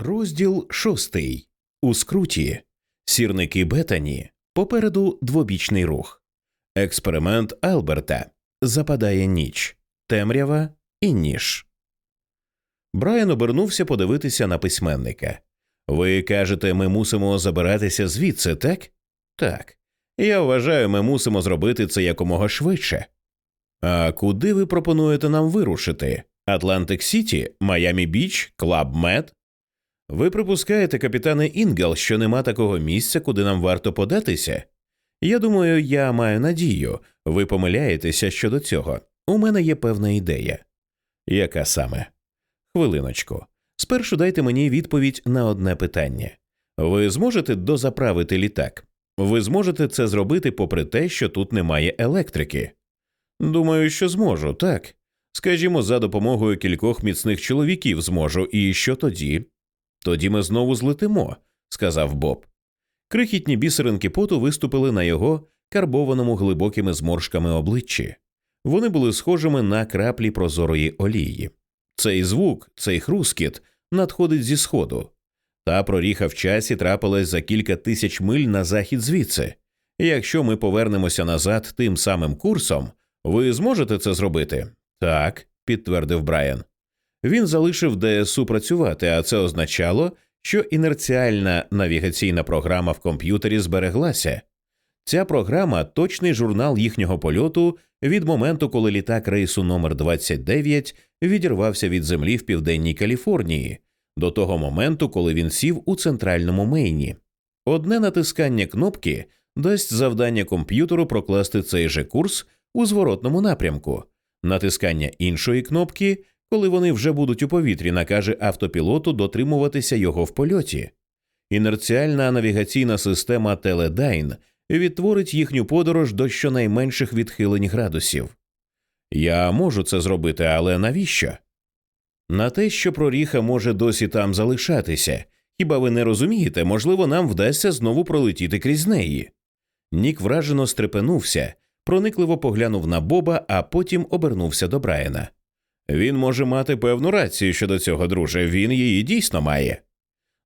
Розділ шостий. У скруті. Сірники Бетані. Попереду двобічний рух. Експеримент Алберта. Западає ніч. Темрява і ніж. Брайан обернувся подивитися на письменника. Ви кажете, ми мусимо забиратися звідси, так? Так. Я вважаю, ми мусимо зробити це якомога швидше. А куди ви пропонуєте нам вирушити? Атлантик Сіті, Майамі Біч, Клаб Мед? Ви припускаєте, капітане Інгел, що нема такого місця, куди нам варто податися? Я думаю, я маю надію. Ви помиляєтеся щодо цього. У мене є певна ідея. Яка саме? Хвилиночку. Спершу дайте мені відповідь на одне питання. Ви зможете дозаправити літак? Ви зможете це зробити попри те, що тут немає електрики? Думаю, що зможу, так. Скажімо, за допомогою кількох міцних чоловіків зможу, і що тоді? Тоді ми знову злетимо, сказав Боб. Крихітні бісеринки поту виступили на його карбованому глибокими зморшками обличчі. Вони були схожими на краплі прозорої олії. Цей звук, цей хрускіт надходить зі сходу. Та проріха в часі трапилась за кілька тисяч миль на захід звідси. Якщо ми повернемося назад тим самим курсом, ви зможете це зробити? Так, підтвердив Брайан. Він залишив ДСУ працювати, а це означало, що інерціальна навігаційна програма в комп'ютері збереглася. Ця програма точний журнал їхнього польоту від моменту, коли літак рейсу номер 29 відірвався від землі в південній Каліфорнії, до того моменту, коли він сів у центральному Мейні. Одне натискання кнопки дасть завдання комп'ютеру прокласти цей же курс у зворотному напрямку, натискання іншої кнопки коли вони вже будуть у повітрі, накаже автопілоту дотримуватися його в польоті. Інерціальна навігаційна система Теледайн відтворить їхню подорож до щонайменших відхилень градусів. Я можу це зробити, але навіщо? На те, що проріха може досі там залишатися. Хіба ви не розумієте, можливо, нам вдасться знову пролетіти крізь неї. Нік вражено стрепенувся, проникливо поглянув на Боба, а потім обернувся до Брайана. Він може мати певну рацію щодо цього, друже, він її дійсно має.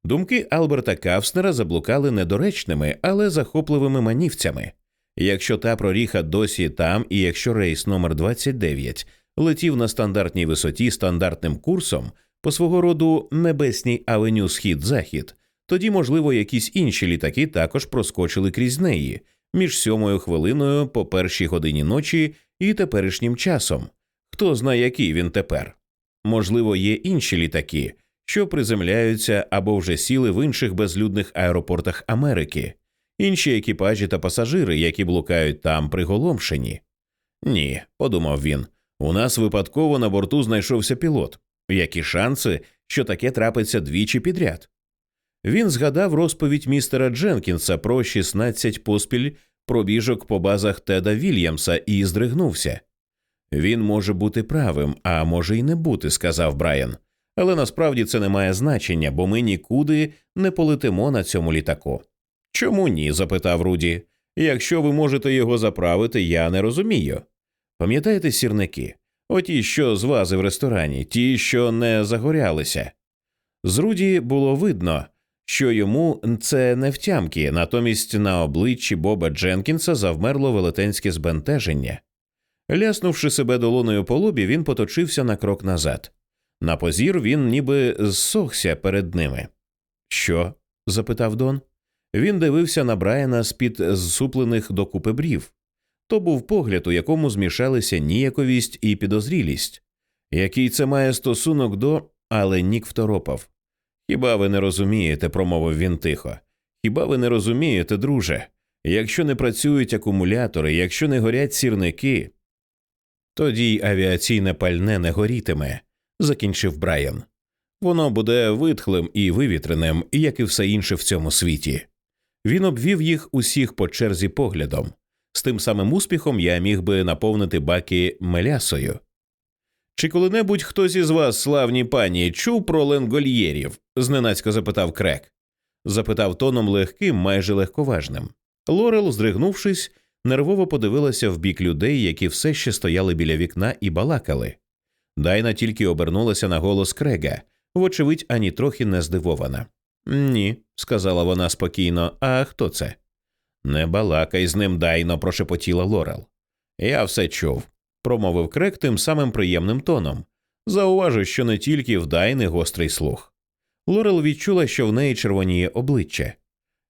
Думки Алберта Кавснера заблукали недоречними, але захопливими манівцями. Якщо та проріха досі там, і якщо рейс номер 29 летів на стандартній висоті стандартним курсом по свого роду небесній авеню схід-захід, тоді, можливо, якісь інші літаки також проскочили крізь неї між сьомою хвилиною по першій годині ночі і теперішнім часом. Хто знає, який він тепер. Можливо, є інші літаки, що приземляються або вже сіли в інших безлюдних аеропортах Америки, інші екіпажі та пасажири, які блукають там приголомшені. Ні, подумав він. У нас випадково на борту знайшовся пілот. Які шанси, що таке трапиться двічі підряд? Він згадав розповідь містера Дженкінса про 16 поспіль пробіжок по базах Теда Вільямса і здригнувся. Він може бути правим, а може й не бути, сказав Брайан. Але насправді це не має значення, бо ми нікуди не полетимо на цьому літаку. Чому ні? запитав Руді. Якщо ви можете його заправити, я не розумію. Пам'ятаєте сірники? Оті, що з вази в ресторані, ті, що не загорялися. З Руді було видно, що йому це не втямки, натомість на обличчі Боба Дженкінса завмерло велетенське збентеження. Ляснувши себе долоною по лобі, він поточився на крок назад. На позір він ніби зсохся перед ними. Що? запитав Дон. Він дивився на Брайана з під зсуплених докупи брів. То був погляд, у якому змішалися ніяковість і підозрілість. Який це має стосунок до. Але Нік второпав. Хіба ви не розумієте, промовив він тихо. Хіба ви не розумієте, друже? Якщо не працюють акумулятори, якщо не горять сірники, тоді й авіаційне пальне не горітиме, закінчив Брайан. Воно буде витхлим і вивітреним, як і все інше в цьому світі. Він обвів їх усіх по черзі поглядом. З тим самим успіхом я міг би наповнити баки мелясою. Чи коли-небудь хтось із вас, славні пані, чув про ленгольєрів? зненацько запитав крек. Запитав тоном легким, майже легковажним. Лорел, здригнувшись, нервово подивилася в бік людей, які все ще стояли біля вікна і балакали. Дайна тільки обернулася на голос Крега, вочевидь, ані трохи не здивована. Ні, сказала вона спокійно, а хто це? Не балакай з ним дайно, прошепотіла Лорел. Я все чув, промовив крек тим самим приємним тоном. Зауважу, що не тільки в Дайни гострий слух. Лорел відчула, що в неї червоніє обличчя.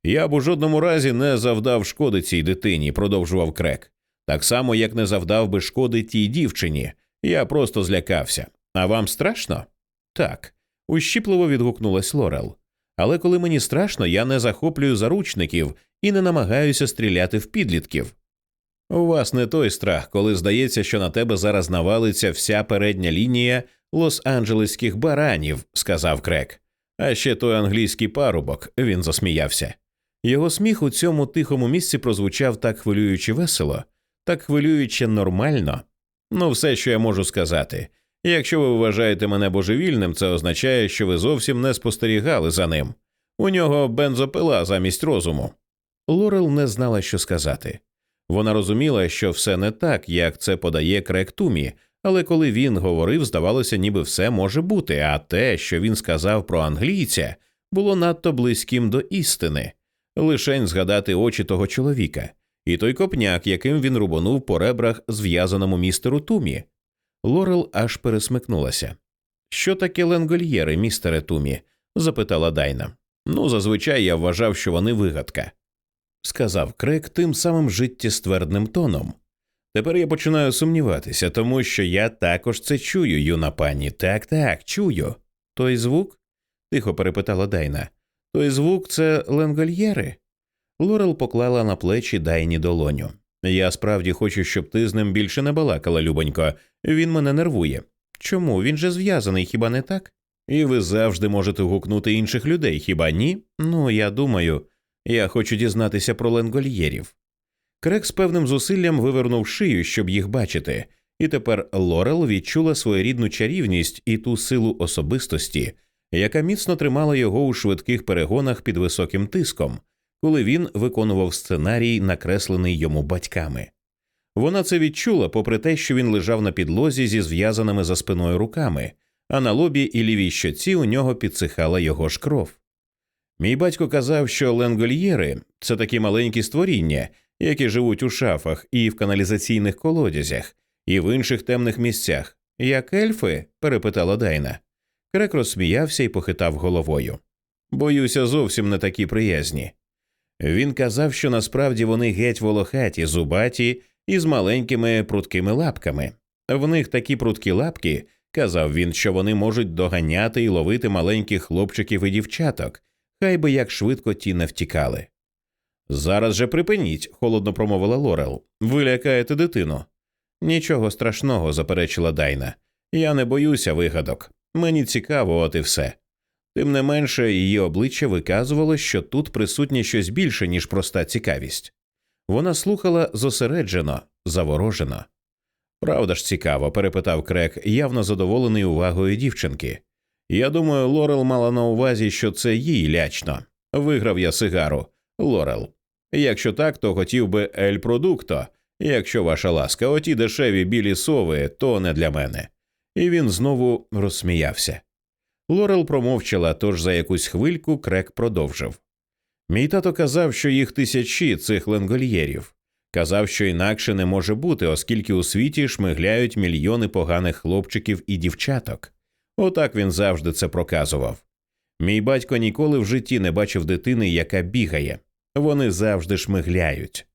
Я б у жодному разі не завдав шкоди цій дитині, продовжував крек. Так само, як не завдав би шкоди тій дівчині. Я просто злякався. А вам страшно? Так. Ущіпливо відгукнулась Лорел. Але коли мені страшно, я не захоплюю заручників і не намагаюся стріляти в підлітків. У вас не той страх, коли здається, що на тебе зараз навалиться вся передня лінія лос-анджелеських баранів, сказав Крек. А ще той англійський парубок, він засміявся. Його сміх у цьому тихому місці прозвучав так хвилюючи весело, так хвилююче нормально. Ну, все, що я можу сказати. Якщо ви вважаєте мене божевільним, це означає, що ви зовсім не спостерігали за ним. У нього бензопила замість розуму. Лорел не знала, що сказати. Вона розуміла, що все не так, як це подає Крек Тумі, але коли він говорив, здавалося, ніби все може бути, а те, що він сказав про англійця, було надто близьким до істини. Лишень згадати очі того чоловіка, і той копняк, яким він рубанув по ребрах зв'язаному містеру Тумі. Лорел аж пересмикнулася. Що таке ленгольєри, містере Тумі? запитала Дайна. Ну, зазвичай я вважав, що вони вигадка, сказав Крек тим самим життєствердним тоном. Тепер я починаю сумніватися, тому що я також це чую, юна пані. Так, так, чую. Той звук? тихо перепитала Дайна. Той звук це ленгольєри. Лорел поклала на плечі Дайні долоню. Я справді хочу, щоб ти з ним більше не балакала, любонько. Він мене нервує. Чому? Він же зв'язаний, хіба не так? І ви завжди можете гукнути інших людей, хіба ні? Ну, я думаю, я хочу дізнатися про ленгольєрів. Крек з певним зусиллям вивернув шию, щоб їх бачити, і тепер Лорел відчула своєрідну чарівність і ту силу особистості, яка міцно тримала його у швидких перегонах під високим тиском, коли він виконував сценарій, накреслений йому батьками. Вона це відчула, попри те, що він лежав на підлозі зі зв'язаними за спиною руками, а на лобі і лівій щоці у нього підсихала його ж кров. Мій батько казав, що ленгольєри це такі маленькі створіння, які живуть у шафах і в каналізаційних колодязях, і в інших темних місцях. Як ельфи? перепитала Дайна. Крек розсміявся і похитав головою. Боюся, зовсім не такі приязні. Він казав, що насправді вони геть волохаті, зубаті і з маленькими пруткими лапками. В них такі пруткі лапки, казав він, що вони можуть доганяти і ловити маленьких хлопчиків і дівчаток, хай би як швидко ті не втікали. Зараз же припиніть, холодно промовила Лорел. Ви лякаєте дитину. Нічого страшного, заперечила Дайна. Я не боюся вигадок. Мені цікаво, от і все. Тим не менше, її обличчя виказувало, що тут присутнє щось більше, ніж проста цікавість. Вона слухала зосереджено, заворожено. Правда ж цікаво, перепитав Крек, явно задоволений увагою дівчинки. Я думаю, Лорел мала на увазі, що це їй лячно. Виграв я сигару. Лорел. Якщо так, то хотів би ель продукто. Якщо ваша ласка, оті дешеві білі сови, то не для мене. І він знову розсміявся. Лорел промовчала, тож за якусь хвильку крек продовжив. Мій тато казав, що їх тисячі цих ленгольєрів. Казав, що інакше не може бути, оскільки у світі шмигляють мільйони поганих хлопчиків і дівчаток. Отак він завжди це проказував. Мій батько ніколи в житті не бачив дитини, яка бігає. Вони завжди шмигляють.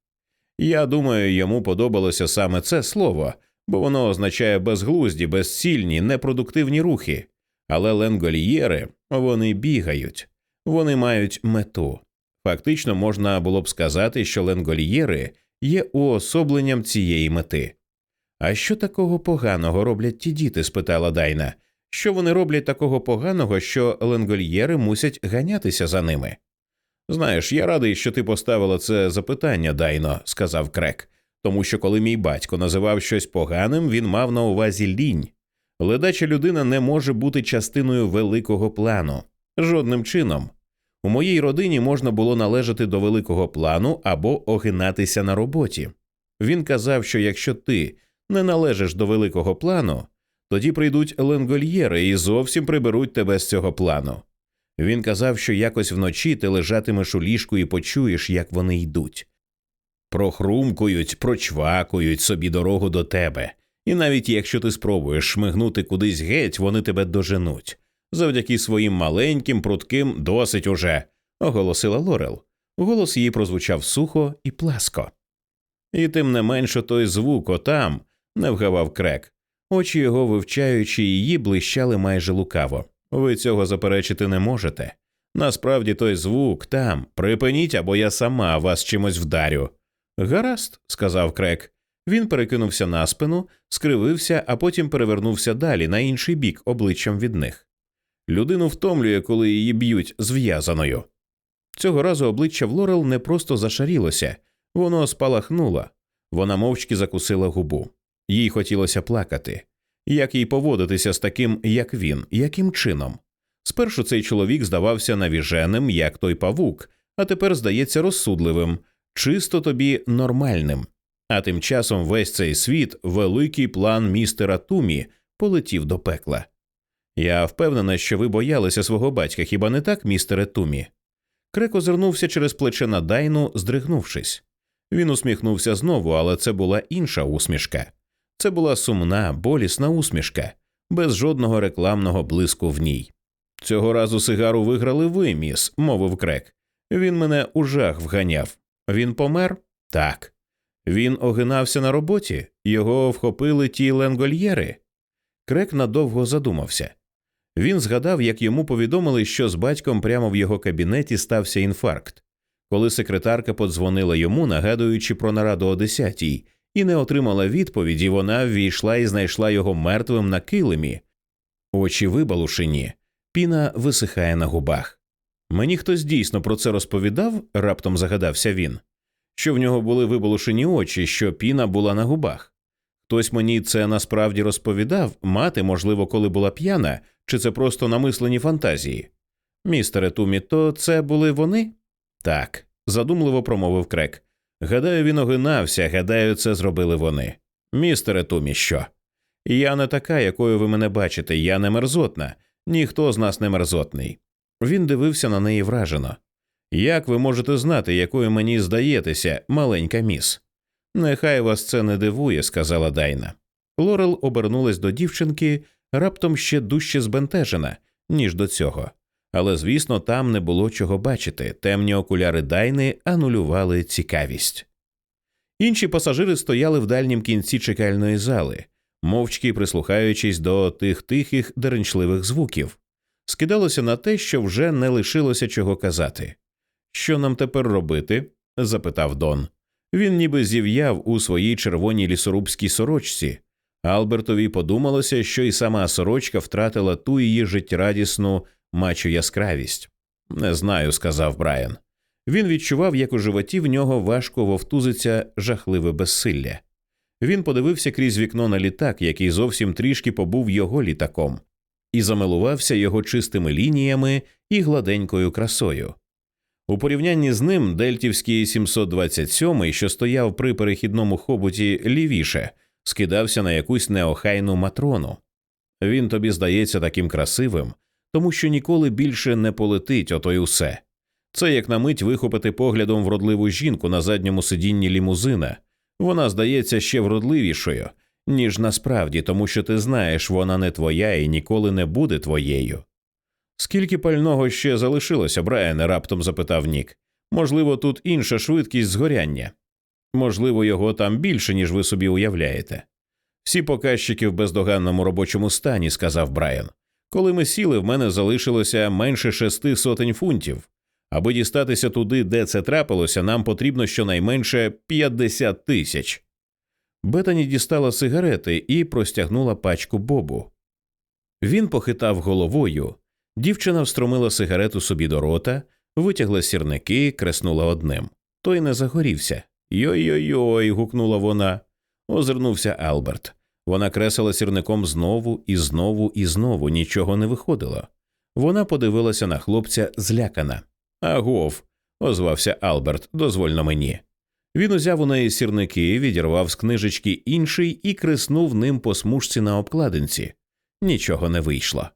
Я думаю, йому подобалося саме це слово, бо воно означає безглузді, безцільні, непродуктивні рухи. Але ленгольєри вони бігають, вони мають мету. Фактично можна було б сказати, що ленгольєри є уособленням цієї мети. А що такого поганого роблять ті діти? спитала Дайна. Що вони роблять такого поганого, що ленгольєри мусять ганятися за ними? Знаєш, я радий, що ти поставила це запитання, Дайно, сказав Крек, тому що коли мій батько називав щось поганим, він мав на увазі лінь. Ледача людина не може бути частиною великого плану. Жодним чином. У моїй родині можна було належати до великого плану або огинатися на роботі. Він казав, що якщо ти не належиш до великого плану, Тоді прийдуть ленгольєри і зовсім приберуть тебе з цього плану. Він казав, що якось вночі ти лежатимеш у ліжку і почуєш, як вони йдуть. Прохрумкують, прочвакують собі дорогу до тебе, і навіть якщо ти спробуєш шмигнути кудись геть, вони тебе доженуть. Завдяки своїм маленьким, прутким досить уже, оголосила Лорел. Голос її прозвучав сухо і пласко. І тим не менше той звук отам, не вгавав крек. Очі його, вивчаючи її, блищали майже лукаво. Ви цього заперечити не можете. Насправді той звук там. Припиніть, або я сама вас чимось вдарю. Гаразд, сказав крек. Він перекинувся на спину, скривився, а потім перевернувся далі на інший бік обличчям від них. Людину втомлює, коли її б'ють зв'язаною. Цього разу обличчя в Лорел не просто зашарілося, воно спалахнуло. Вона мовчки закусила губу. Їй хотілося плакати. Як їй поводитися з таким, як він, яким чином? Спершу цей чоловік здавався навіженим, як той павук, а тепер здається розсудливим, чисто тобі нормальним. А тим часом весь цей світ, великий план містера Тумі, полетів до пекла. Я впевнена, що ви боялися свого батька, хіба не так, містере Тумі? Крек озирнувся через плече на Дайну, здригнувшись. Він усміхнувся знову, але це була інша усмішка. Це була сумна, болісна усмішка, без жодного рекламного блиску в ній. Цього разу сигару виграли ви, міс, мовив крек. Він мене у жах вганяв. Він помер? Так. Він огинався на роботі, його вхопили ті ленгольєри. Крек надовго задумався. Він згадав, як йому повідомили, що з батьком прямо в його кабінеті стався інфаркт, коли секретарка подзвонила йому, нагадуючи про нараду о десятій, і не отримала відповіді, вона ввійшла і знайшла його мертвим на килимі. Очі вибалушені, піна висихає на губах. Мені хтось дійсно про це розповідав, раптом загадався він, що в нього були вибалушені очі, що піна була на губах. Хтось мені це насправді розповідав, мати, можливо, коли була п'яна, чи це просто намислені фантазії. Містере Тумі, то це були вони? Так, задумливо промовив крек. Гадаю, він огинався, гадаю, це зробили вони. Містере Тумі, що? Я не така, якою ви мене бачите, я не мерзотна, ніхто з нас не мерзотний. Він дивився на неї вражено. Як ви можете знати, якою мені здаєтеся, маленька міс? Нехай вас це не дивує, сказала Дайна. Лорел обернулась до дівчинки раптом ще дужче збентежена, ніж до цього. Але, звісно, там не було чого бачити, темні окуляри Дайни анулювали цікавість. Інші пасажири стояли в дальнім кінці чекальної зали, мовчки прислухаючись до тих тихих деренчливих звуків. Скидалося на те, що вже не лишилося чого казати. Що нам тепер робити? запитав Дон. Він ніби зів'яв у своїй червоній лісорубській сорочці. Албертові подумалося, що і сама сорочка втратила ту її життєрадісну мачу яскравість. Не знаю, сказав Брайан. Він відчував, як у животі в нього важко вовтузиться жахливе безсилля. Він подивився крізь вікно на літак, який зовсім трішки побув його літаком, і замилувався його чистими лініями і гладенькою красою. У порівнянні з ним Дельтівський 727, що стояв при перехідному хобуті лівіше, скидався на якусь неохайну матрону. Він тобі здається таким красивим, тому що ніколи більше не полетить ото й усе. Це як на мить вихопити поглядом вродливу жінку на задньому сидінні лімузина. Вона здається ще вродливішою, ніж насправді, тому що ти знаєш, вона не твоя і ніколи не буде твоєю. Скільки пального ще залишилося, Брайане? раптом запитав Нік. Можливо, тут інша швидкість згоряння. Можливо, його там більше, ніж ви собі уявляєте. Всі показчики в бездоганному робочому стані, сказав Брайан. Коли ми сіли, в мене залишилося менше шести сотень фунтів. Аби дістатися туди, де це трапилося, нам потрібно щонайменше 50 тисяч. Бетані дістала сигарети і простягнула пачку Бобу. Він похитав головою. Дівчина встромила сигарету собі до рота, витягла сірники, креснула одним. Той не загорівся. Йой-йой-йой. гукнула вона. Озирнувся Алберт. Вона кресила сірником знову і знову і знову нічого не виходило. Вона подивилася на хлопця злякана. Агов, озвався Алберт, дозвольно мені. Він узяв у неї сірники, відірвав з книжечки інший і криснув ним по смужці на обкладинці. Нічого не вийшло.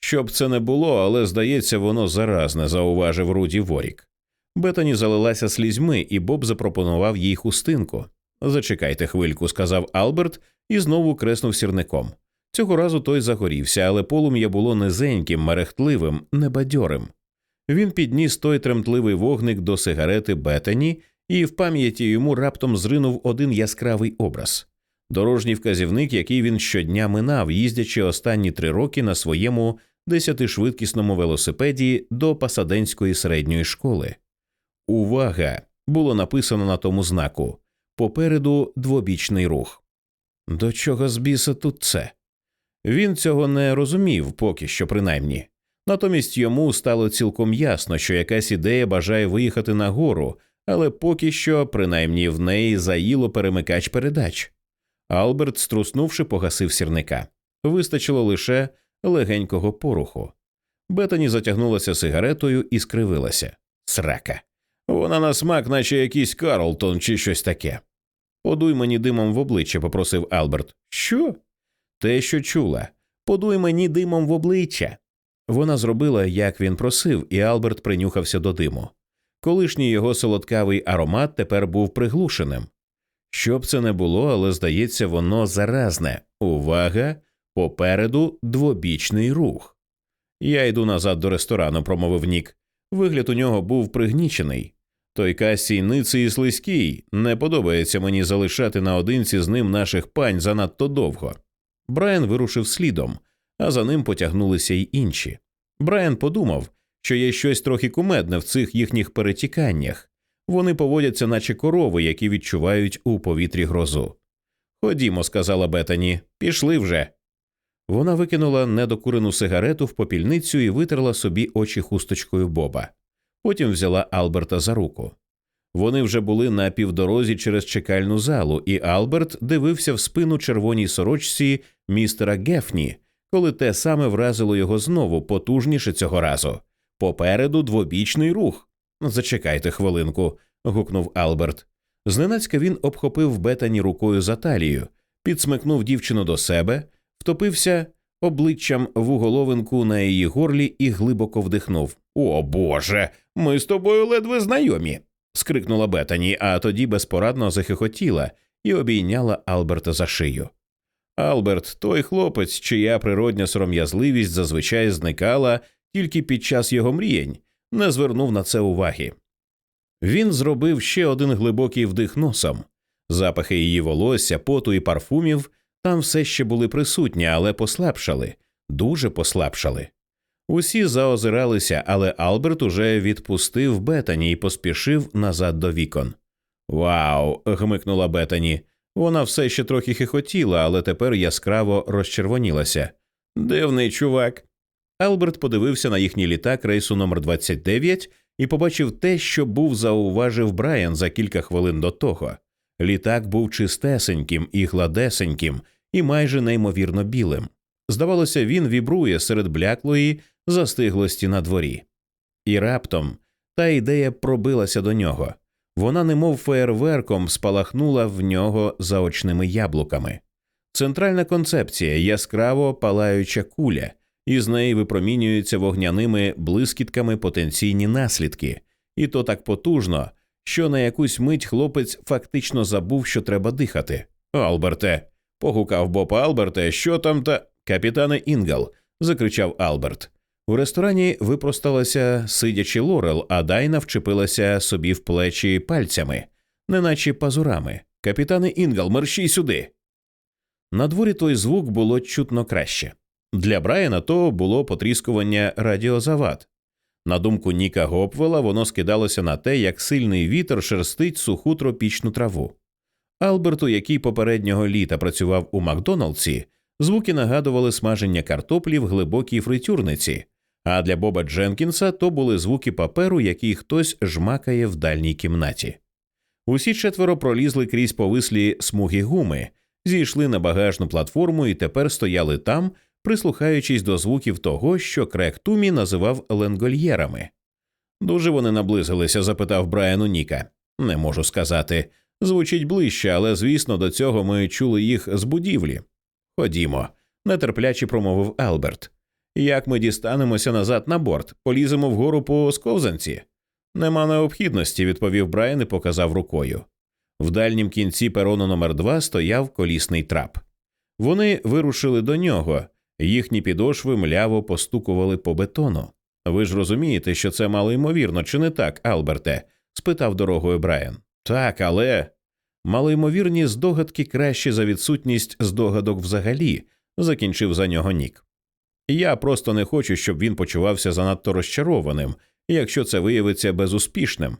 Щоб це не було, але здається, воно заразне, зауважив Руді Ворік. Бетані залилася слізьми, і Боб запропонував їй хустинку. Зачекайте хвильку, сказав Алберт і знову креснув сірником. Цього разу той загорівся, але полум'я було низеньким, мерехтливим, небадьорим. Він підніс той тремтливий вогник до сигарети Бетані, і в пам'яті йому раптом зринув один яскравий образ дорожній вказівник, який він щодня минав, їздячи останні три роки на своєму десятишвидкісному велосипеді до Пасаденської середньої школи. Увага! було написано на тому знаку попереду двобічний рух. До чого з біса тут це? Він цього не розумів поки що, принаймні. Натомість йому стало цілком ясно, що якась ідея бажає виїхати на гору, але поки що, принаймні, в неї заїло перемикач передач. Алберт, струснувши, погасив сірника. Вистачило лише легенького поруху. Бетані затягнулася сигаретою і скривилася. Срака. Вона на смак, наче якийсь Карлтон чи щось таке. Подуй мені димом в обличчя, попросив Алберт. Що? Те, що чула. Подуй мені димом в обличчя. Вона зробила, як він просив, і Алберт принюхався до диму. Колишній його солодкавий аромат тепер був приглушеним. Що б це не було, але здається, воно заразне. Увага! Попереду двобічний рух. Я йду назад до ресторану, промовив Нік. Вигляд у нього був пригнічений. Той Касій ниций і слизький, не подобається мені залишати наодинці з ним наших пань занадто довго. Брайан вирушив слідом, а за ним потягнулися й інші. Брайан подумав, що є щось трохи кумедне в цих їхніх перетіканнях. Вони поводяться, наче корови, які відчувають у повітрі грозу. Ходімо, сказала Бетані, пішли вже. Вона викинула недокурену сигарету в попільницю і витерла собі очі хусточкою Боба. Потім взяла Алберта за руку. Вони вже були на півдорозі через чекальну залу, і Алберт дивився в спину червоній сорочці містера Гефні, коли те саме вразило його знову потужніше цього разу. Попереду двобічний рух. Зачекайте хвилинку. гукнув Алберт. Зненацька він обхопив Бетані рукою за талію, підсмикнув дівчину до себе, втопився обличчям в уголовинку на її горлі і глибоко вдихнув. О Боже, ми з тобою ледве знайомі. скрикнула Бетані, а тоді безпорадно захихотіла і обійняла Алберта за шию. Алберт, той хлопець, чия природня сором'язливість зазвичай зникала тільки під час його мріянь, не звернув на це уваги. Він зробив ще один глибокий вдих носом. Запахи її волосся, поту і парфумів там все ще були присутні, але послабшали, дуже послабшали. Усі заозиралися, але Алберт уже відпустив Бетані і поспішив назад до вікон. Вау. гмикнула Бетані. Вона все ще трохи хихотіла, але тепер яскраво розчервонілася. Дивний чувак. Алберт подивився на їхній літак рейсу номер 29 і побачив те, що був зауважив Брайан за кілька хвилин до того. Літак був чистесеньким і гладесеньким, і майже неймовірно білим. Здавалося, він вібрує серед бляклої застиглості на дворі. І раптом та ідея пробилася до нього. Вона, немов феєрверком, спалахнула в нього заочними яблуками. Центральна концепція яскраво палаюча куля, і з неї випромінюються вогняними блискітками потенційні наслідки, і то так потужно, що на якусь мить хлопець фактично забув, що треба дихати. Алберте. погукав Боб Алберте, що там та. Капітане Інгал. закричав Алберт. У ресторані випросталася сидячи Лорел, а Дайна вчепилася собі в плечі пальцями, неначе пазурами. Капітане Інгал, мерщій сюди. На дворі той звук було чутно краще. Для Брайана то було потріскування радіозавад. На думку Ніка Гопвела, воно скидалося на те, як сильний вітер шерстить суху тропічну траву. Алберту, який попереднього літа працював у Макдоналдсі, звуки нагадували смаження картоплі в глибокій фритюрниці, а для Боба Дженкінса то були звуки паперу, який хтось жмакає в дальній кімнаті. Усі четверо пролізли крізь повислі смуги гуми, зійшли на багажну платформу і тепер стояли там, прислухаючись до звуків того, що Крек Тумі називав ленгольєрами. Дуже вони наблизилися? запитав Брайан у Ніка. Не можу сказати. Звучить ближче, але звісно, до цього ми чули їх з будівлі. Ходімо, нетерпляче промовив Алберт. Як ми дістанемося назад на борт, поліземо вгору по сковзанці? Нема необхідності, відповів Брайан і показав рукою. В дальнім кінці перону номер два стояв колісний трап. Вони вирушили до нього, їхні підошви мляво постукували по бетону. Ви ж розумієте, що це мало ймовірно, чи не так, Алберте? спитав дорогою Брайан. Так, але малоймовірні здогадки краще за відсутність здогадок взагалі, закінчив за нього Нік. Я просто не хочу, щоб він почувався занадто розчарованим, якщо це виявиться безуспішним.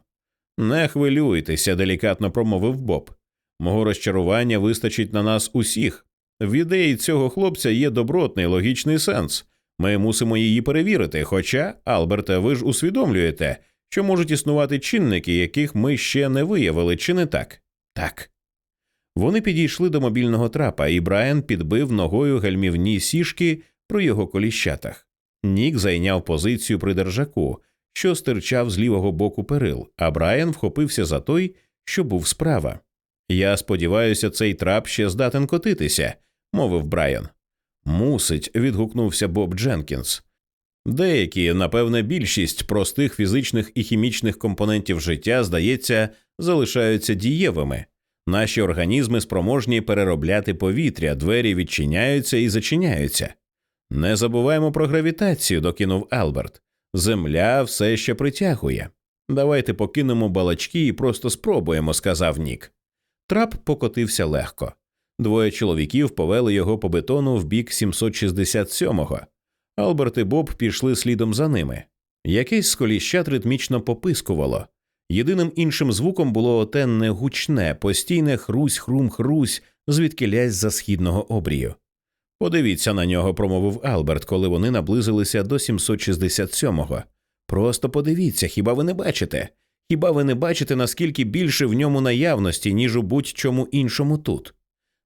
Не хвилюйтеся, делікатно промовив Боб. Мого розчарування вистачить на нас усіх. В ідеї цього хлопця є добротний логічний сенс. Ми мусимо її перевірити. Хоча, Алберте, ви ж усвідомлюєте, що можуть існувати чинники, яких ми ще не виявили, чи не так? Так. Вони підійшли до мобільного трапа, і Брайан підбив ногою гальмівні сішки про його коліщатах. Нік зайняв позицію при держаку, що стирчав з лівого боку перил, а Брайан вхопився за той, що був справа. Я сподіваюся, цей трап ще здатен котитися, мовив Брайан. Мусить, відгукнувся Боб Дженкінс. Деякі, напевне, більшість простих фізичних і хімічних компонентів життя, здається, залишаються дієвими. Наші організми спроможні переробляти повітря, двері відчиняються і зачиняються. Не забуваємо про гравітацію, докинув Алберт. Земля все ще притягує. Давайте покинемо балачки і просто спробуємо, сказав Нік. Трап покотився легко. Двоє чоловіків повели його по бетону в бік 767-го. Алберт і Боб пішли слідом за ними. Якесь з коліщат ритмічно попискувало. Єдиним іншим звуком було оте негучне, постійне хрусь хрум хрусь, звідки лязь за східного обрію. Подивіться на нього, промовив Алберт, коли вони наблизилися до 767-го. Просто подивіться, хіба ви не бачите? Хіба ви не бачите, наскільки більше в ньому наявності, ніж у будь-чому іншому тут?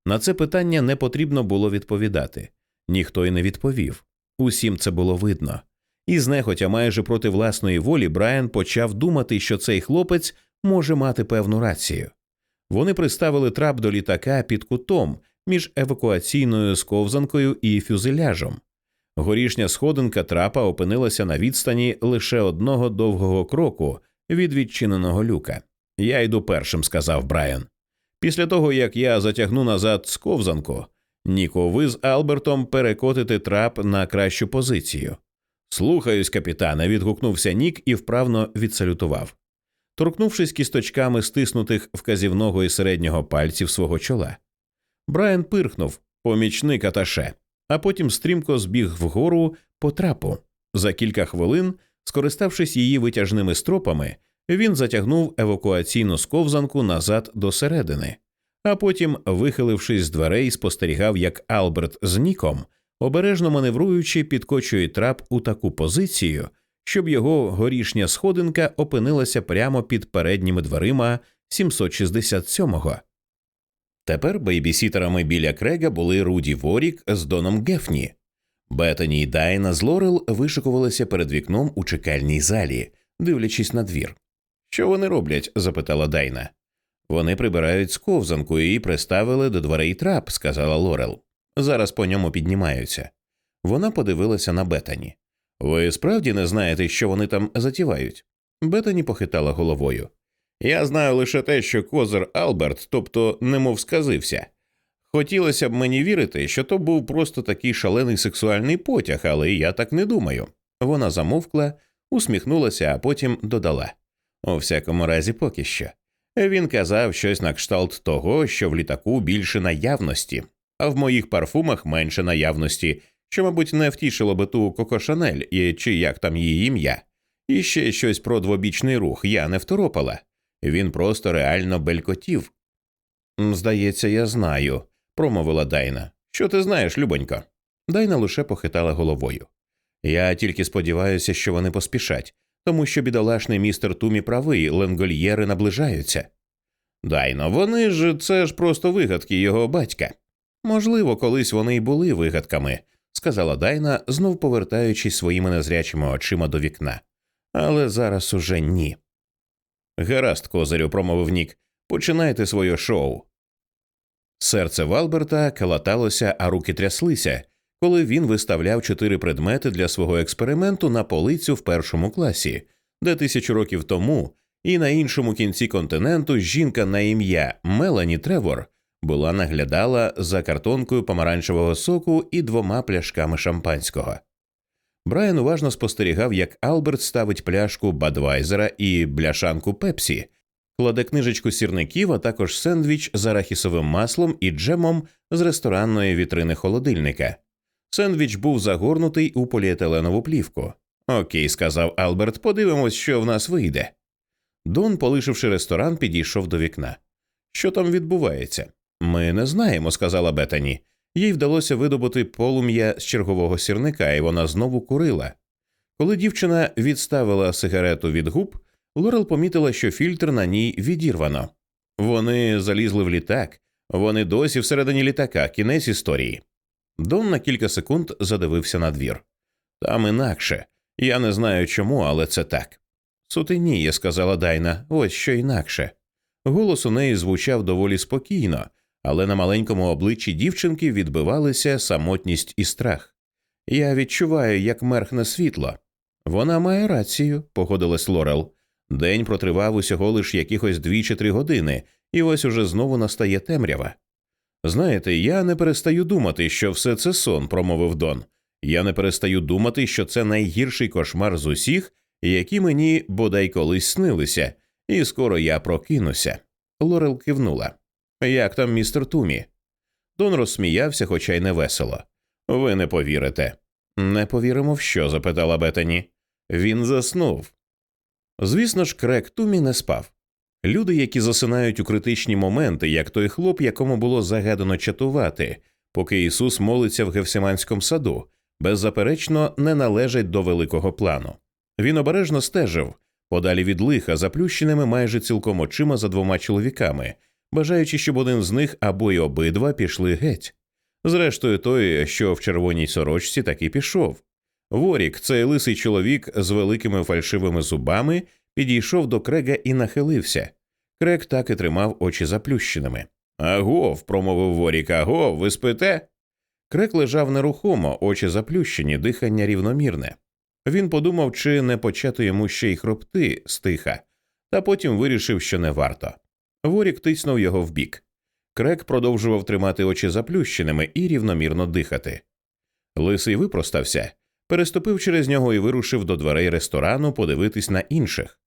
На це питання не потрібно було відповідати. Ніхто й не відповів. Усім це було видно. І знехотя майже проти власної волі Брайан почав думати, що цей хлопець може мати певну рацію. Вони приставили трап до літака під кутом між евакуаційною сковзанкою і фюзеляжем. Горішня сходинка трапа опинилася на відстані лише одного довгого кроку від відчиненого люка. Я йду першим, сказав Брайан. Після того, як я затягну назад сковзанку, Ніко, ви з Албертом перекотите трап на кращу позицію. Слухаюсь, капітане, відгукнувся Нік і вправно відсалютував. Торкнувшись кісточками стиснутих вказівного і середнього пальців свого чола. Брайан пирхнув, помічник аташе, а потім стрімко збіг вгору по трапу. За кілька хвилин, скориставшись її витяжними стропами, він затягнув евакуаційну сковзанку назад до середини, а потім, вихилившись з дверей, спостерігав, як Алберт з Ніком, обережно маневруючи, підкочує трап у таку позицію, щоб його горішня сходинка опинилася прямо під передніми дверима 767-го. Тепер бейбісітерами біля Крега були Руді Ворік з Доном Гефні. Бетані й Дайна з Лорел вишикувалися перед вікном у чекальній залі, дивлячись на двір. Що вони роблять? запитала Дайна. Вони прибирають сковзанку і приставили до дверей трап, сказала Лорел. Зараз по ньому піднімаються. Вона подивилася на Бетані. Ви справді не знаєте, що вони там затівають? Бетані похитала головою. Я знаю лише те, що козир Алберт, тобто немов сказився. Хотілося б мені вірити, що то був просто такий шалений сексуальний потяг, але я так не думаю. Вона замовкла, усміхнулася, а потім додала у всякому разі, поки що. Він казав щось на кшталт того, що в літаку більше наявності, а в моїх парфумах менше наявності, що, мабуть, не втішило би ту Коко Шанель, і чи як там її ім'я. І ще щось про двобічний рух я не второпала. Він просто реально белькотів. Здається, я знаю, промовила Дайна. Що ти знаєш, Любонько? Дайна лише похитала головою. Я тільки сподіваюся, що вони поспішать, тому що бідолашний містер Тумі правий, ленгольєри наближаються. Дайно, вони ж це ж просто вигадки його батька. Можливо, колись вони й були вигадками, сказала Дайна, знов повертаючись своїми незрячими очима до вікна. Але зараз уже ні. Гаразд, козирю, промовив Нік. Починайте своє шоу. Серце Валберта калаталося, а руки тряслися, коли він виставляв чотири предмети для свого експерименту на полицю в першому класі, де тисячу років тому і на іншому кінці континенту жінка на ім'я Мелані Тревор була наглядала за картонкою помаранчевого соку і двома пляшками шампанського. Брайан уважно спостерігав, як Алберт ставить пляшку Бадвайзера і бляшанку Пепсі, кладе книжечку сірників, а також сендвіч з арахісовим маслом і джемом з ресторанної вітрини холодильника. Сендвіч був загорнутий у поліетиленову плівку. Окей, сказав Алберт, подивимось, що в нас вийде. Дон, полишивши ресторан, підійшов до вікна. Що там відбувається? Ми не знаємо, сказала Бетані. Їй вдалося видобути полум'я з чергового сірника, і вона знову курила. Коли дівчина відставила сигарету від губ, Лорел помітила, що фільтр на ній відірвано. Вони залізли в літак, вони досі всередині літака, кінець історії. Дон на кілька секунд задивився на двір. Там інакше. Я не знаю чому, але це так. Сутеніє, сказала Дайна, ось що інакше. Голос у неї звучав доволі спокійно, але на маленькому обличчі дівчинки відбивалися самотність і страх. Я відчуваю, як мерхне світло. Вона має рацію, погодилась Лорел. День протривав усього лиш якихось дві чи три години, і ось уже знову настає темрява. Знаєте, я не перестаю думати, що все це сон, промовив Дон. Я не перестаю думати, що це найгірший кошмар з усіх, які мені бодай колись снилися, і скоро я прокинуся. Лорел кивнула. Як там містер Тумі? Дон розсміявся, хоча й не весело. Ви не повірите. Не повіримо в що? запитала Бетані. Він заснув. Звісно ж, крек Тумі не спав. Люди, які засинають у критичні моменти, як той хлоп, якому було загадано чатувати, поки Ісус молиться в Гевсиманському саду, беззаперечно не належать до великого плану. Він обережно стежив, подалі від лиха, заплющеними майже цілком очима за двома чоловіками, бажаючи, щоб один з них або й обидва пішли геть. Зрештою, той, що в червоній сорочці, таки пішов. Ворік, цей лисий чоловік з великими фальшивими зубами, підійшов до Крега і нахилився. Крег так і тримав очі заплющеними. Агов, промовив Ворік, агов, ви спите? Крек лежав нерухомо, очі заплющені, дихання рівномірне. Він подумав, чи не почати йому ще й хропти стиха, та потім вирішив, що не варто. Ворік тиснув його вбік. Крек продовжував тримати очі заплющеними і рівномірно дихати. Лисий випростався, переступив через нього і вирушив до дверей ресторану подивитись на інших.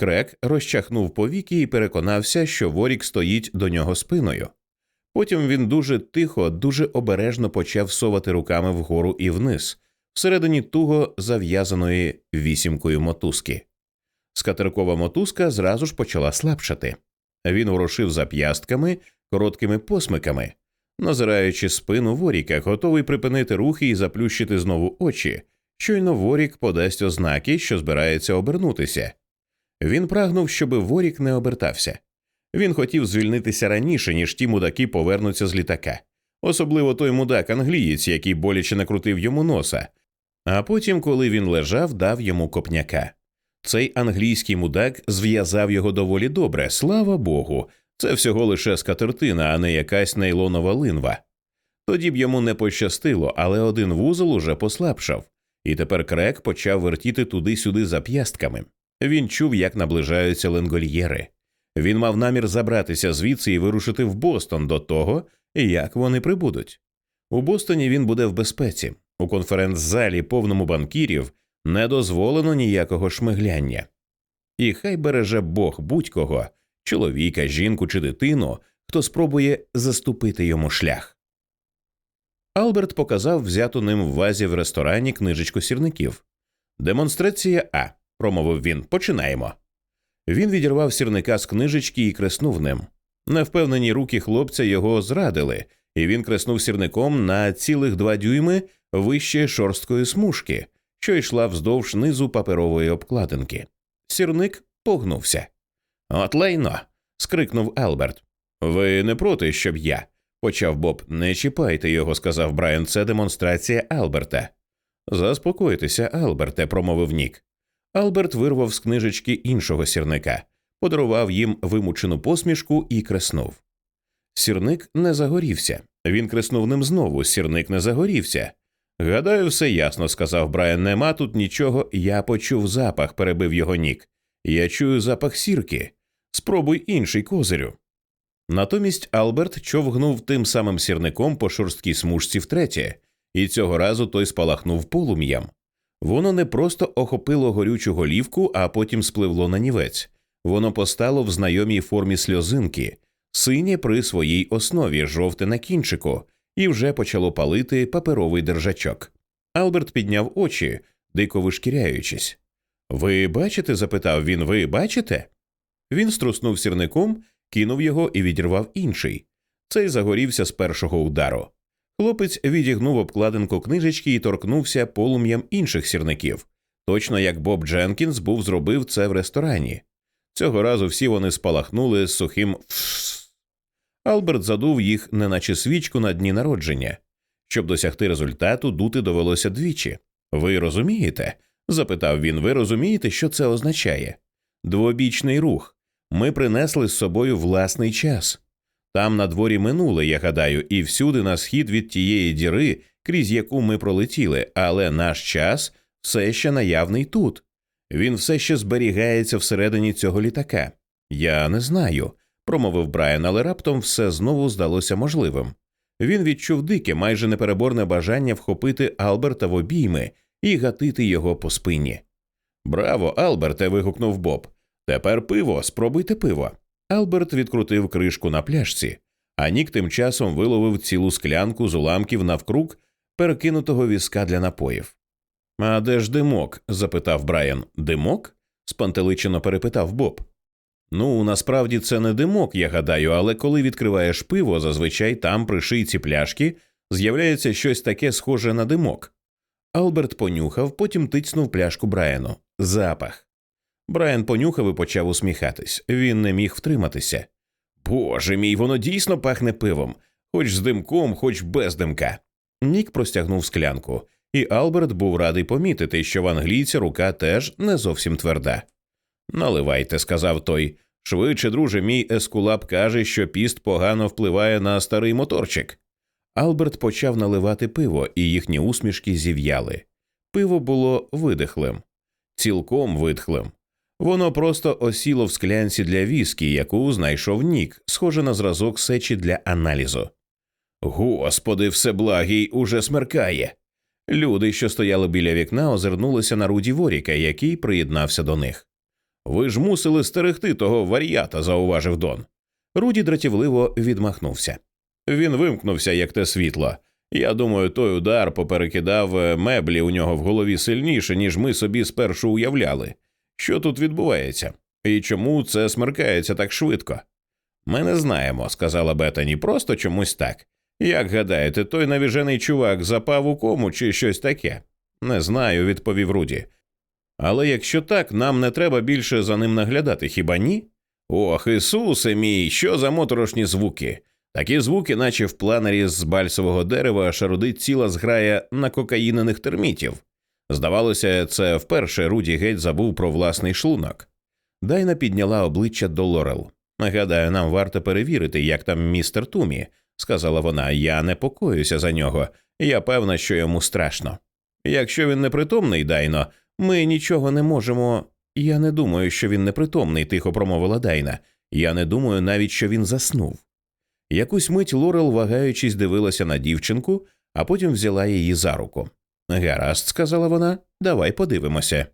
Крек розчахнув повіки і переконався, що Ворік стоїть до нього спиною. Потім він дуже тихо, дуже обережно почав совати руками вгору і вниз, всередині туго зав'язаної вісімкою мотузки. Скатеркова мотузка зразу ж почала слабшати. Він ворушив зап'ястками, короткими посмиками, назираючи спину Воріка, готовий припинити рухи і заплющити знову очі. Щойно Ворік подасть ознаки, що збирається обернутися. Він прагнув, щоби Ворік не обертався. Він хотів звільнитися раніше, ніж ті мудаки повернуться з літака, особливо той мудак англієць, який боляче накрутив йому носа, а потім, коли він лежав, дав йому копняка. Цей англійський мудак зв'язав його доволі добре, слава Богу, це всього лише скатертина, а не якась нейлонова линва. Тоді б йому не пощастило, але один вузол уже послабшав, і тепер крек почав вертіти туди-сюди зап'ястками. Він чув, як наближаються ленгольєри. Він мав намір забратися звідси і вирушити в Бостон до того, як вони прибудуть. У Бостоні він буде в безпеці. У конференц-залі, повному банкірів, не дозволено ніякого шмигляння. І хай береже Бог будь-кого чоловіка, жінку чи дитину, хто спробує заступити йому шлях. Алберт показав взяту ним в вазі в ресторані книжечку сірників. Демонстрація А, промовив він. Починаємо. Він відірвав сірника з книжечки і креснув ним. Невпевнені руки хлопця його зрадили, і він креснув сірником на цілих два дюйми вище шорсткої смужки, що йшла вздовж низу паперової обкладинки. Сірник погнувся. От лайно. скрикнув Елберт. Ви не проти, щоб я. почав Боб. Не чіпайте його, сказав Брайан. Це демонстрація Алберта. Заспокойтеся, Алберте, промовив Нік. Алберт вирвав з книжечки іншого сірника, подарував їм вимучену посмішку і креснув. Сірник не загорівся. Він креснув ним знову. Сірник не загорівся. Гадаю, все ясно, сказав Брайан. Нема тут нічого. Я почув запах, перебив його нік. Я чую запах сірки. Спробуй інший козирю. Натомість Алберт човгнув тим самим сірником по шорсткій смужці втретє, і цього разу той спалахнув полум'ям. Воно не просто охопило горючу голівку, а потім спливло на нівець. Воно постало в знайомій формі сльозинки, синє при своїй основі, жовте на кінчику, і вже почало палити паперовий держачок. Алберт підняв очі, дико вишкіряючись. Ви бачите? запитав він. Ви бачите? Він струснув сірником, кинув його і відірвав інший. Цей загорівся з першого удару. Хлопець відігнув обкладинку книжечки і торкнувся полум'ям інших сірників, точно як Боб Дженкінс був зробив це в ресторані. Цього разу всі вони спалахнули з сухим «фс». Алберт задув їх, неначе свічку на дні народження. Щоб досягти результату, дути довелося двічі. Ви розумієте? запитав він. Ви розумієте, що це означає? Двобічний рух. Ми принесли з собою власний час. Там на дворі минуле, я гадаю, і всюди на схід від тієї діри, крізь яку ми пролетіли, але наш час все ще наявний тут. Він все ще зберігається всередині цього літака. Я не знаю, промовив Брайан, але раптом все знову здалося можливим. Він відчув дике, майже непереборне бажання вхопити Алберта в обійми і гатити його по спині. Браво, Алберте. вигукнув Боб. Тепер пиво, спробуйте пиво. Алберт відкрутив кришку на пляшці, а Нік тим часом виловив цілу склянку з уламків навкруг перекинутого візка для напоїв. А де ж димок? запитав Брайан. Димок? спантеличено перепитав Боб. Ну, насправді це не димок, я гадаю, але коли відкриваєш пиво, зазвичай там при шийці пляшки з'являється щось таке схоже на димок. Алберт понюхав, потім тицнув пляшку Брайану. Запах. Брайан понюхав і почав усміхатись. Він не міг втриматися. Боже мій, воно дійсно пахне пивом, хоч з димком, хоч без димка. Нік простягнув склянку, і Алберт був радий помітити, що в англійця рука теж не зовсім тверда. Наливайте, сказав той. Швидше, друже, мій ескулап каже, що піст погано впливає на старий моторчик. Алберт почав наливати пиво, і їхні усмішки зів'яли. Пиво було видихлим, цілком видхлим. Воно просто осіло в склянці для віскі, яку знайшов нік, схоже на зразок сечі для аналізу. Господи, всеблагий, уже смеркає. Люди, що стояли біля вікна, озирнулися на Руді Воріка, який приєднався до них. Ви ж мусили стерегти того вар'ята, зауважив Дон. Руді дратівливо відмахнувся. Він вимкнувся, як те світло. Я думаю, той удар поперекидав е, меблі у нього в голові сильніше, ніж ми собі спершу уявляли. Що тут відбувається? І чому це смеркається так швидко? Ми не знаємо, сказала Бетані, просто чомусь так. Як гадаєте, той навіжений чувак запав у кому чи щось таке? Не знаю, відповів Руді. Але якщо так, нам не треба більше за ним наглядати, хіба ні? Ох, Ісусе мій, що за моторошні звуки. Такі звуки, наче в планері з бальсового дерева, шарудить ціла зграя накокаїнених термітів. Здавалося, це вперше Руді геть забув про власний шлунок. Дайна підняла обличчя до Лорел. Гадаю, нам варто перевірити, як там містер Тумі, сказала вона. Я непокоюся за нього. Я певна, що йому страшно. Якщо він непритомний, Дайно, ми нічого не можемо. Я не думаю, що він непритомний, тихо промовила Дайна. Я не думаю навіть, що він заснув. Якусь мить Лорел, вагаючись, дивилася на дівчинку, а потім взяла її за руку. Гаразд, сказала вона, давай подивимося.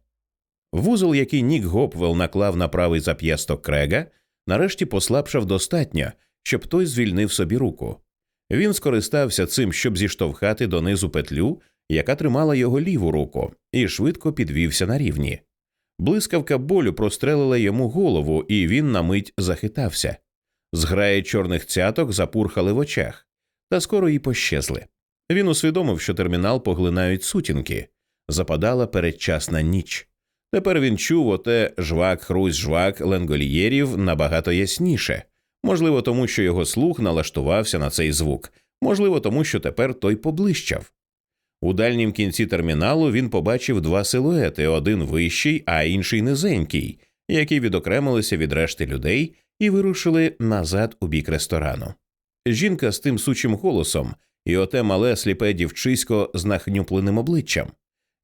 Вузол, який Нік Гопвел наклав на правий зап'ясток Крега, нарешті послабшав достатньо, щоб той звільнив собі руку. Він скористався цим, щоб зіштовхати донизу петлю, яка тримала його ліву руку, і швидко підвівся на рівні. Блискавка болю прострелила йому голову, і він на мить захитався. Зграї чорних цяток запурхали в очах, та скоро й пощезли. Він усвідомив, що термінал поглинають сутінки, западала передчасна ніч. Тепер він чув оте жвак, хрусь жвак ленголієрів набагато ясніше, можливо, тому що його слух налаштувався на цей звук, можливо, тому що тепер той поближчав. У дальнім кінці терміналу він побачив два силуети: один вищий, а інший низенький, які відокремилися від решти людей і вирушили назад у бік ресторану. Жінка з тим сучим голосом і оте мале сліпе дівчисько з нахнюпленим обличчям.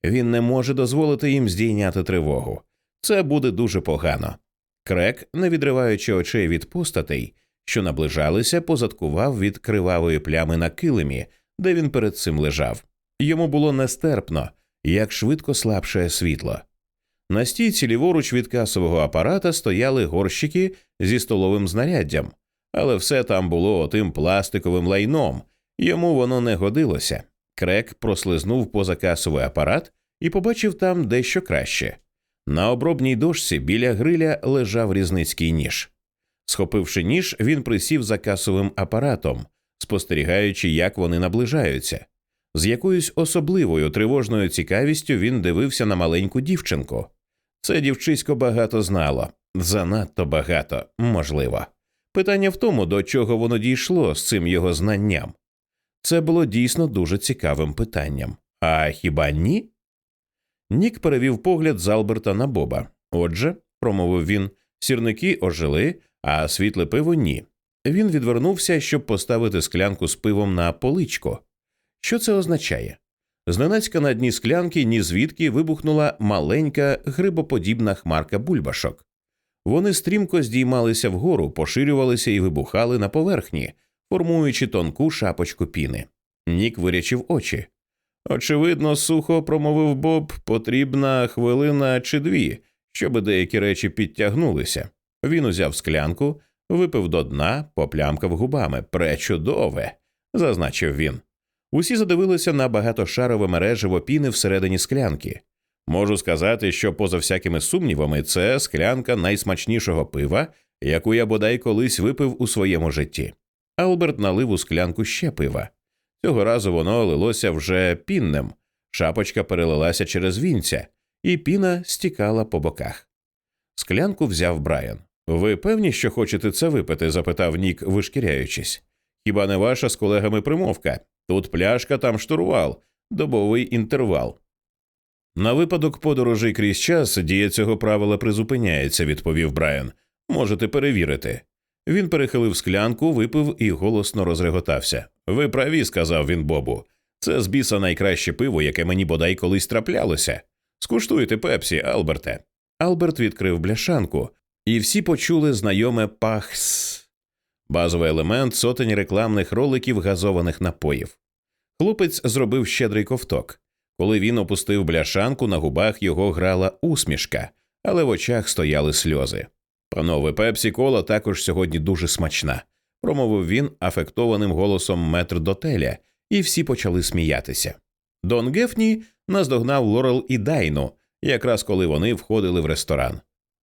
Він не може дозволити їм здійняти тривогу. Це буде дуже погано. Крек, не відриваючи очей від постатей, що наближалися, позадкував від кривавої плями на килимі, де він перед цим лежав. Йому було нестерпно, як швидко слабшає світло. На стійці ліворуч від касового апарата стояли горщики зі столовим знаряддям, але все там було отим пластиковим лайном, йому воно не годилося. Крек прослизнув поза касовий апарат і побачив там дещо краще. На обробній дошці біля гриля лежав різницький ніж. Схопивши ніж, він присів за касовим апаратом, спостерігаючи, як вони наближаються. З якоюсь особливою тривожною цікавістю він дивився на маленьку дівчинку. Це дівчисько багато знало, занадто багато, можливо. Питання в тому, до чого воно дійшло з цим його знанням. Це було дійсно дуже цікавим питанням. А хіба ні? Нік перевів погляд з Алберта на Боба. Отже, промовив він, сірники ожили, а світле пиво ні. Він відвернувся, щоб поставити склянку з пивом на поличку. Що це означає? Зненацька на дні склянки ні звідки вибухнула маленька грибоподібна хмарка бульбашок. Вони стрімко здіймалися вгору, поширювалися і вибухали на поверхні, формуючи тонку шапочку піни. Нік вирячив очі. Очевидно, сухо промовив Боб, потрібна хвилина чи дві, щоб деякі речі підтягнулися. Він узяв склянку, випив до дна, поплямкав губами. Пречудове, зазначив він. Усі задивилися на багатошарове мережево піни всередині склянки. Можу сказати, що, поза всякими сумнівами, це склянка найсмачнішого пива, яку я бодай колись випив у своєму житті. Алберт налив у склянку ще пива. Цього разу воно лилося вже пінним, шапочка перелилася через вінця, і піна стікала по боках. Склянку взяв Брайан. Ви певні, що хочете це випити? запитав Нік, вишкіряючись. Хіба не ваша з колегами примовка? Тут пляшка, там штурвал, добовий інтервал. На випадок подорожей крізь час дія цього правила призупиняється, відповів Брайан. Можете перевірити. Він перехилив склянку, випив і голосно розреготався. Ви праві, сказав він Бобу. Це з біса найкраще пиво, яке мені бодай колись траплялося. Скуштуйте пепсі, Алберте. Алберт відкрив бляшанку, і всі почули знайоме пахс. Базовий елемент сотень рекламних роликів газованих напоїв. Хлопець зробив щедрий ковток. Коли він опустив бляшанку, на губах його грала усмішка, але в очах стояли сльози. Панове пепсі кола також сьогодні дуже смачна, промовив він афектованим голосом метр дотеля, і всі почали сміятися. Дон Гефні наздогнав Лорел і Дайну, якраз коли вони входили в ресторан.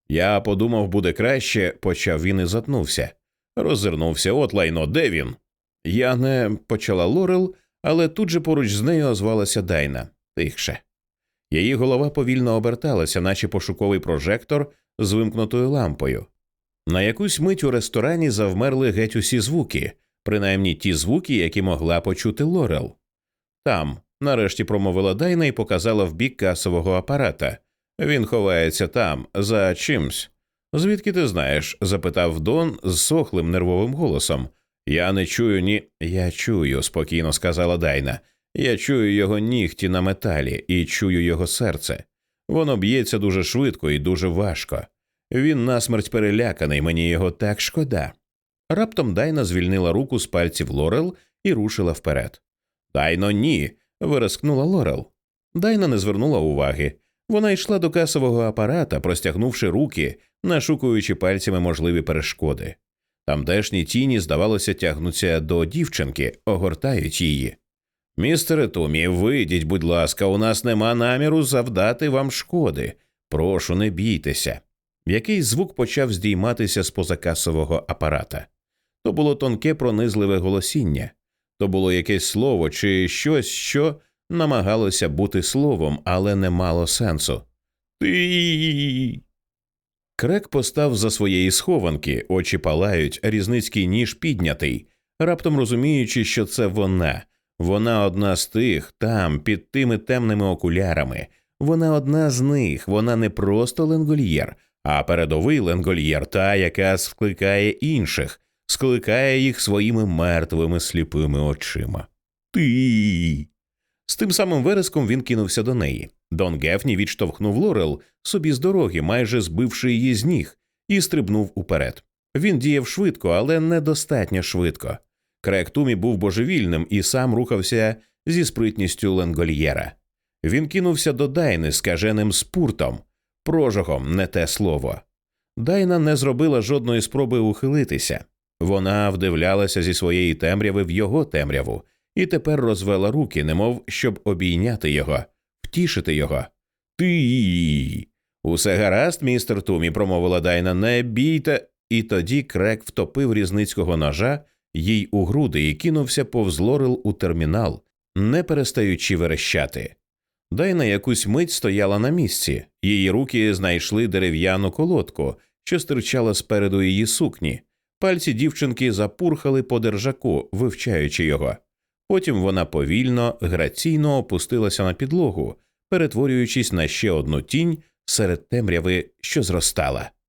Я подумав, буде краще, почав він і затнувся. Роззирнувся, от лайно, де він? Я не почала Лорел, але тут же поруч з нею озвалася Дайна тихше. Її голова повільно оберталася, наче пошуковий прожектор з вимкнутою лампою. На якусь мить у ресторані завмерли геть усі звуки, принаймні ті звуки, які могла почути Лорел. Там, нарешті промовила Дайна і показала в бік касового апарата. Він ховається там, за чимсь. Звідки ти знаєш? запитав Дон з сохлим нервовим голосом. Я не чую ні. Я чую, спокійно сказала Дайна. Я чую його нігті на металі і чую його серце. Воно б'ється дуже швидко і дуже важко. Він насмерть переляканий, мені його так шкода. Раптом Дайна звільнила руку з пальців Лорел і рушила вперед. Дайно, ні. вирискнула Лорел. Дайна не звернула уваги. Вона йшла до касового апарата, простягнувши руки, нашукуючи пальцями можливі перешкоди. Тамтешні тіні, здавалося, тягнуться до дівчинки, огортають її. Містере Томі, вийдіть, будь ласка, у нас нема наміру завдати вам шкоди. Прошу, не бійтеся. Якийсь звук почав здійматися з позакасового апарата. То було тонке пронизливе голосіння, то було якесь слово чи щось, що намагалося бути словом, але не мало сенсу. Ти. Крек постав за своєї схованки, очі палають, різницький ніж піднятий, раптом розуміючи, що це вона. Вона одна з тих там, під тими темними окулярами. Вона одна з них, вона не просто ленгольєр, а передовий ленгольєр та, яка скликає інших, скликає їх своїми мертвими сліпими очима. Ти. З тим самим вереском він кинувся до неї. Дон Гефні відштовхнув Лорел собі з дороги, майже збивши її з ніг, і стрибнув уперед. Він діяв швидко, але недостатньо швидко. Крек Тумі був божевільним і сам рухався зі спритністю Ленгольєра. Він кинувся до Дайни скаженим спуртом, прожогом не те слово. Дайна не зробила жодної спроби ухилитися. Вона вдивлялася зі своєї темряви в його темряву і тепер розвела руки, немов щоб обійняти його, втішити його. Ти. Усе гаразд, містер Тумі, промовила Дайна, не бійте. І тоді крек втопив різницького ножа їй у груди і кинувся повз Лорел у термінал, не перестаючи верещати. Дайна якусь мить стояла на місці, її руки знайшли дерев'яну колодку, що стирчала спереду її сукні. Пальці дівчинки запурхали по держаку, вивчаючи його. Потім вона повільно, граційно опустилася на підлогу, перетворюючись на ще одну тінь серед темряви, що зростала.